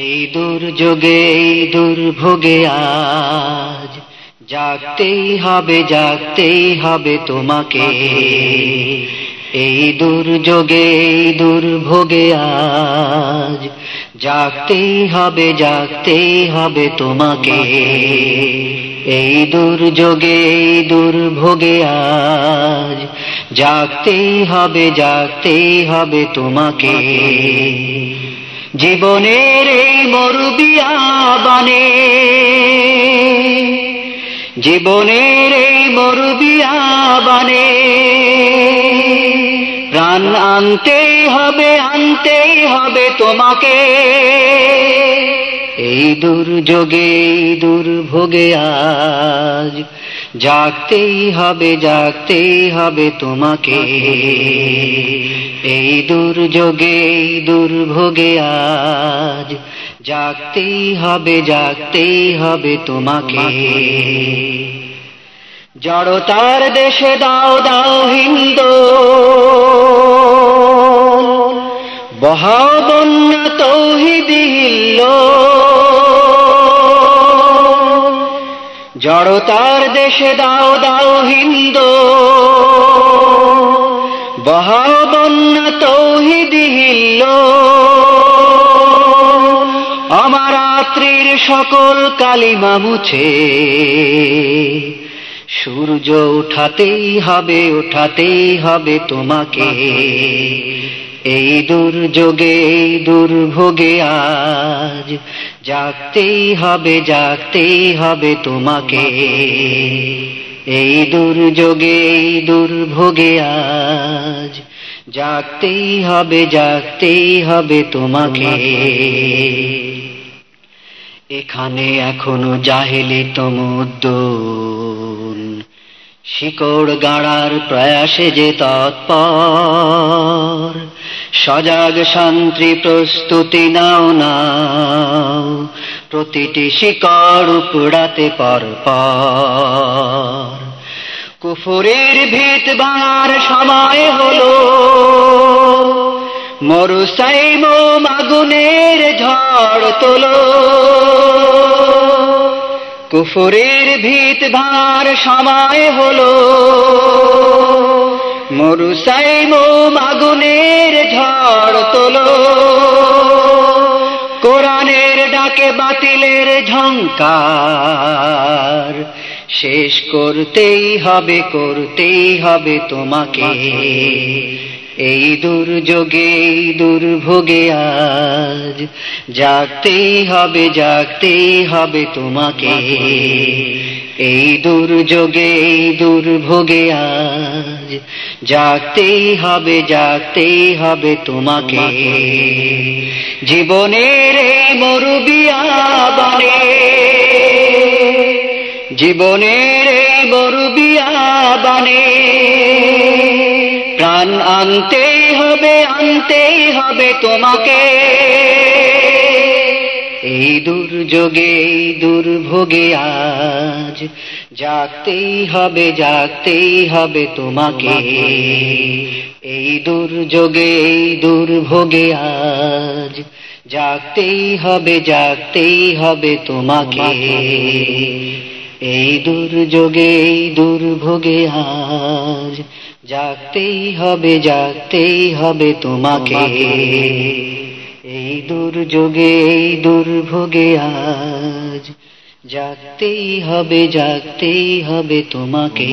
এই দুর্যোগে, এই দুর্ভোগে আজ জাগতেই হবে জাগতেই হবে তোমাকে। এই দুর্যোগে, এই দুর্ভোগে আজ জাগতেই হবে জাগতেই হবে তোমাকে। এই দুর্যোগে, এই দুর্ভোগে আজ জাগতেই হবে জাগতেই হবে তোমাকে। জীবনের এই মরুবিয়াবানে জীবনের এই মরুবিয়াবানে প্রাণ আনতেই হবে আনতেই হবে তোমাকে। এই দুর্যোগে, এই দুর্ভোগে আজ। জাগতেই হবে জাগতেই হবে তোমাকে। এই দুর্যোগে, এই দুর্ভোগে আজ। জাগতেই হবে জাগতেই হবে তোমাকে। জড়তার দেশে দাও দাও হিন্দু। বহাও বন্যা তৌহিদিল্ল জড়তার দেশে দাও দাও হিন্দু। বহাও বন্যা তৌহিদিল্ল অমারাত্রির সকল কালিমা মুছে। সূর্য উঠাতেই হবে উঠাতেই হবে তোমাকে। এই দুর্যোগে, দুর্ভোগে আজ জাগতেই হবে জাগতেই হবে তোমাকে। এই দুর্যোগে, এই দুর্ভোগে আজ জাগতেই হবে জাগতেই হবে তোমাকে। এখানে এখনও জাহেলি তমুদ্দুন। শিকড় গাড়ার প্রয়াসে যে তৎপর সজাগ শান্তি প্রস্তুতি নাও নাও। প্রতিটি শিকড় উপড়াতে পর পর কুফুরের ভিত ভাঙার সময় হলো। মরুসাইম মাগুনের ঝড় তোলো। কুফুরের ভিত ভাঙার সময় হলো। মরুসাইম মাগুনের ঝড় তোলো। কোরআনের ডাকে বাতিলের ঝঙ্কার শেষ করতেই হবে করতেই হবে তোমাকে। এই দুর্যোগে, দুর্ভোগে আজ জাগতেই হবে জাগতেই হবে তোমাকে। এই দুর্যোগে, দুর্ভোগে আজ জাগতেই হবে জাগতেই হবে তোমাকে। জীবনের এই মরুবিয়া বানে জীবনের এই মরুবিয়া বানে প্রাণ আনতেই হবে আনতেই হবে তোমাকে। এই দুর্যোগে, এই দুর্ভোগে আজ জাগতেই হবে জাগতেই হবে তোমাকে। এই দুর্যোগে, এই দুর্ভোগে আজ জাগতেই হবে জাগতেই হবে তোমাকে। এই দুর্যোগে, এই দুর্ভোগে আজ জাগতেই হবে জাগতেই হবে তোমাকে। এই দুর্যোগে এই দুর্ভোগে আজ জাগতেই হবে জাগতেই হবে তোমাকে।